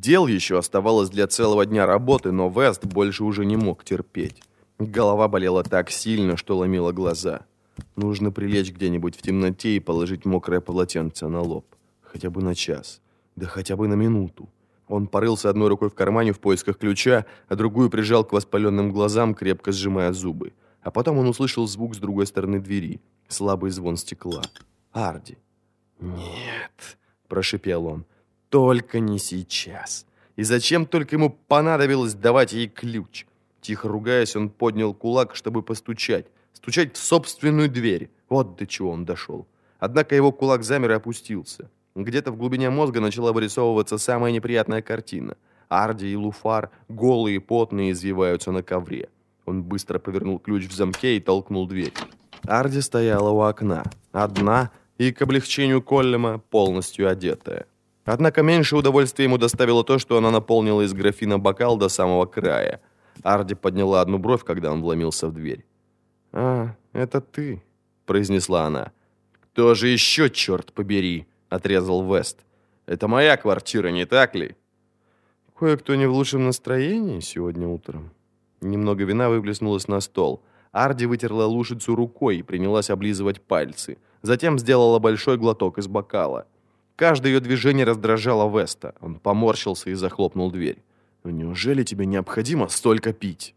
Дел еще оставалось для целого дня работы, но Вест больше уже не мог терпеть. Голова болела так сильно, что ломила глаза. Нужно прилечь где-нибудь в темноте и положить мокрое полотенце на лоб. Хотя бы на час. Да хотя бы на минуту. Он порылся одной рукой в кармане в поисках ключа, а другую прижал к воспаленным глазам, крепко сжимая зубы. А потом он услышал звук с другой стороны двери. Слабый звон стекла. Арди. «Нет», – прошипел он, – «только не сейчас». И зачем только ему понадобилось давать ей ключ? Тихо ругаясь, он поднял кулак, чтобы постучать. Стучать в собственную дверь. Вот до чего он дошел. Однако его кулак замер и опустился. Где-то в глубине мозга начала вырисовываться самая неприятная картина. Арди и Луфар, голые и потные, извиваются на ковре. Он быстро повернул ключ в замке и толкнул дверь. Арди стояла у окна, одна и, к облегчению Коллема, полностью одетая. Однако меньше удовольствия ему доставило то, что она наполнила из графина бокал до самого края. Арди подняла одну бровь, когда он вломился в дверь. «А, это ты», — произнесла она. «Кто же еще, черт побери?» — отрезал Вест. «Это моя квартира, не так ли?» «Кое-кто не в лучшем настроении сегодня утром». Немного вина выплеснулось на стол. Арди вытерла лужицу рукой и принялась облизывать пальцы. Затем сделала большой глоток из бокала. Каждое ее движение раздражало Веста. Он поморщился и захлопнул дверь. «Ну неужели тебе необходимо столько пить?»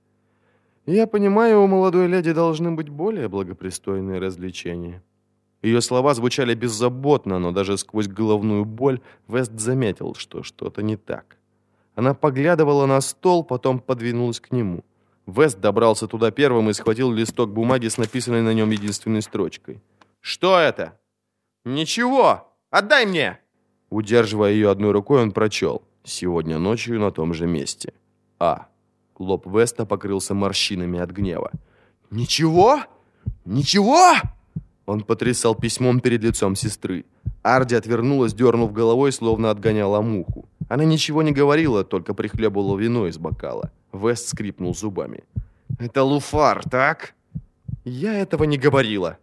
«Я понимаю, у молодой леди должны быть более благопристойные развлечения». Ее слова звучали беззаботно, но даже сквозь головную боль Вест заметил, что что-то не так. Она поглядывала на стол, потом подвинулась к нему. Вест добрался туда первым и схватил листок бумаги с написанной на нем единственной строчкой. «Что это?» «Ничего! Отдай мне!» Удерживая ее одной рукой, он прочел. «Сегодня ночью на том же месте. А». Лоб Веста покрылся морщинами от гнева. «Ничего? Ничего?» Он потрясал письмом перед лицом сестры. Арди отвернулась, дернув головой, словно отгоняла муху. Она ничего не говорила, только прихлебывала вино из бокала. Вест скрипнул зубами. «Это Луфар, так?» «Я этого не говорила».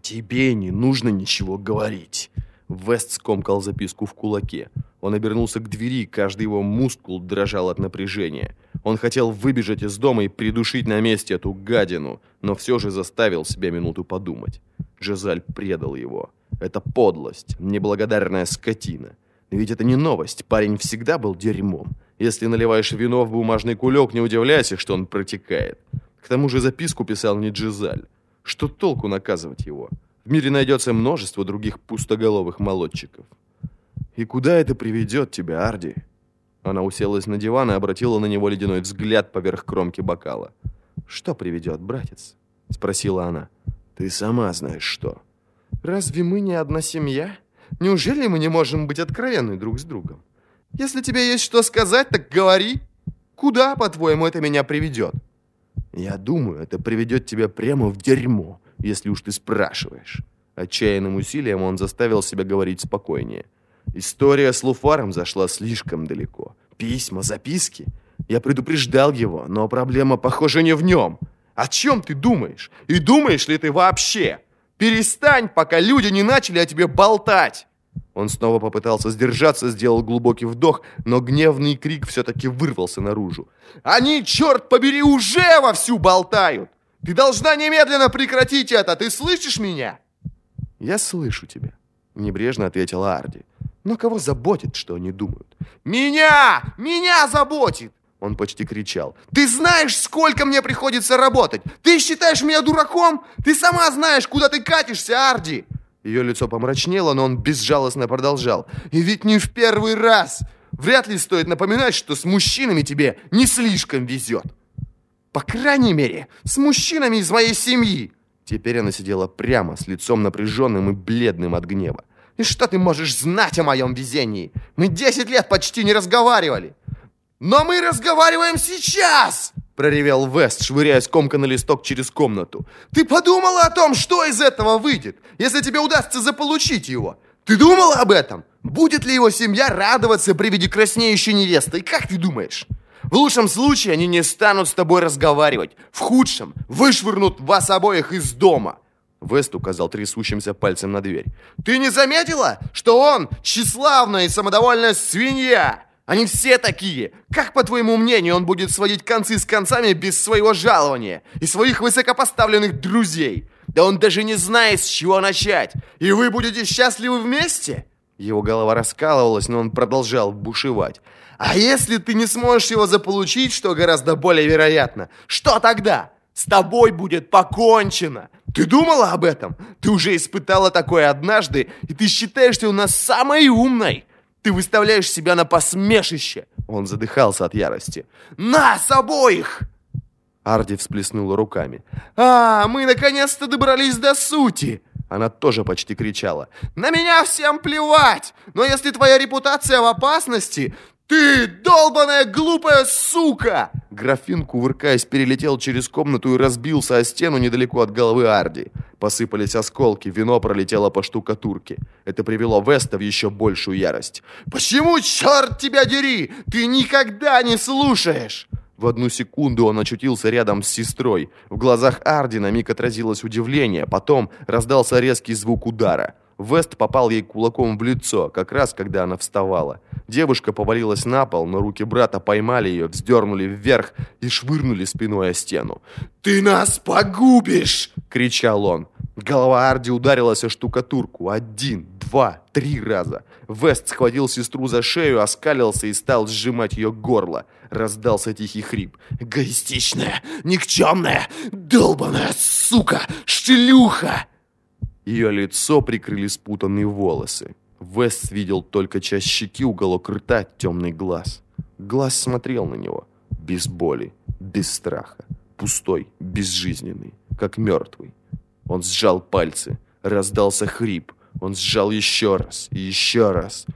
«Тебе не нужно ничего говорить». Вест скомкал записку в кулаке. Он обернулся к двери, каждый его мускул дрожал от напряжения. Он хотел выбежать из дома и придушить на месте эту гадину, но все же заставил себя минуту подумать. Жизаль предал его. Это подлость, неблагодарная скотина. Ведь это не новость, парень всегда был дерьмом. Если наливаешь вино в бумажный кулек, не удивляйся, что он протекает. К тому же записку писал не Джизаль. Что толку наказывать его? В мире найдется множество других пустоголовых молодчиков. И куда это приведет тебя, Арди? Она уселась на диван и обратила на него ледяной взгляд поверх кромки бокала. «Что приведет, братец?» — спросила она. «Ты сама знаешь, что». «Разве мы не одна семья? Неужели мы не можем быть откровенны друг с другом? Если тебе есть что сказать, так говори. Куда, по-твоему, это меня приведет?» «Я думаю, это приведет тебя прямо в дерьмо, если уж ты спрашиваешь». Отчаянным усилием он заставил себя говорить спокойнее. История с Луфаром зашла слишком далеко. Письма, записки. Я предупреждал его, но проблема, похоже, не в нем. О чем ты думаешь? И думаешь ли ты вообще? Перестань, пока люди не начали о тебе болтать. Он снова попытался сдержаться, сделал глубокий вдох, но гневный крик все-таки вырвался наружу. «Они, черт побери, уже вовсю болтают! Ты должна немедленно прекратить это! Ты слышишь меня?» «Я слышу тебя», — небрежно ответила Арди. Но кого заботит, что они думают? «Меня! Меня заботит!» Он почти кричал. «Ты знаешь, сколько мне приходится работать? Ты считаешь меня дураком? Ты сама знаешь, куда ты катишься, Арди!» Ее лицо помрачнело, но он безжалостно продолжал. «И ведь не в первый раз! Вряд ли стоит напоминать, что с мужчинами тебе не слишком везет. По крайней мере, с мужчинами из моей семьи!» Теперь она сидела прямо, с лицом напряженным и бледным от гнева. И что ты можешь знать о моем везении? Мы 10 лет почти не разговаривали. Но мы разговариваем сейчас!» Проревел Вест, швыряя скомканный листок через комнату. «Ты подумала о том, что из этого выйдет, если тебе удастся заполучить его? Ты думала об этом? Будет ли его семья радоваться при виде краснеющей невесты? И как ты думаешь?» В лучшем случае они не станут с тобой разговаривать. В худшем вышвырнут вас обоих из дома. Вест указал трясущимся пальцем на дверь. «Ты не заметила, что он тщеславная и самодовольная свинья? Они все такие! Как, по твоему мнению, он будет сводить концы с концами без своего жалования и своих высокопоставленных друзей? Да он даже не знает, с чего начать. И вы будете счастливы вместе?» Его голова раскалывалась, но он продолжал бушевать. «А если ты не сможешь его заполучить, что гораздо более вероятно, что тогда? С тобой будет покончено. Ты думала об этом? Ты уже испытала такое однажды, и ты считаешься у нас самой умной. Ты выставляешь себя на посмешище!» Он задыхался от ярости. «Нас обоих!» Арди всплеснула руками. «А, мы наконец-то добрались до сути!» Она тоже почти кричала. «На меня всем плевать! Но если твоя репутация в опасности, «Ты долбаная глупая сука!» Графин, кувыркаясь, перелетел через комнату и разбился о стену недалеко от головы Арди. Посыпались осколки, вино пролетело по штукатурке. Это привело Веста в еще большую ярость. «Почему, черт тебя дери, ты никогда не слушаешь?» В одну секунду он очутился рядом с сестрой. В глазах Арди на миг отразилось удивление, потом раздался резкий звук удара. Вест попал ей кулаком в лицо, как раз когда она вставала. Девушка повалилась на пол, но руки брата поймали ее, вздернули вверх и швырнули спиной о стену. «Ты нас погубишь!» — кричал он. Голова Арди ударилась о штукатурку. Один, два, три раза. Вест схватил сестру за шею, оскалился и стал сжимать ее горло. Раздался тихий хрип. «Эгоистичная, никчемная, долбаная сука, шлюха!» Ее лицо прикрыли спутанные волосы. Вест видел только часть щеки, уголок рта, темный глаз. Глаз смотрел на него. Без боли, без страха. Пустой, безжизненный, как мертвый. Он сжал пальцы. Раздался хрип. Он сжал еще раз и еще раз.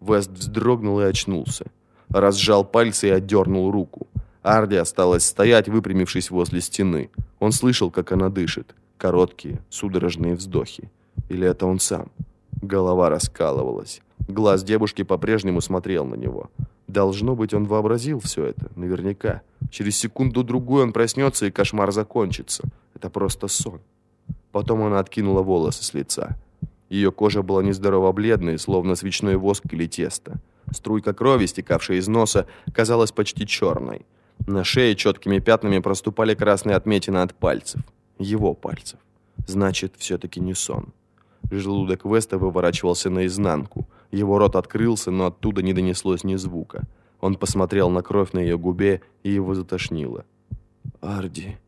Вест вздрогнул и очнулся. Разжал пальцы и отдернул руку. Арди осталась стоять, выпрямившись возле стены. Он слышал, как она дышит. Короткие, судорожные вздохи. Или это он сам? Голова раскалывалась. Глаз девушки по-прежнему смотрел на него. Должно быть, он вообразил все это, наверняка. Через секунду-другую он проснется, и кошмар закончится. Это просто сон. Потом она откинула волосы с лица. Ее кожа была нездорово бледной, словно свечной воск или тесто. Струйка крови, стекавшая из носа, казалась почти черной. На шее четкими пятнами проступали красные отметины от пальцев. Его пальцев. Значит, все-таки не сон. Желудок Веста выворачивался наизнанку. Его рот открылся, но оттуда не донеслось ни звука. Он посмотрел на кровь на ее губе, и его затошнило. «Арди»,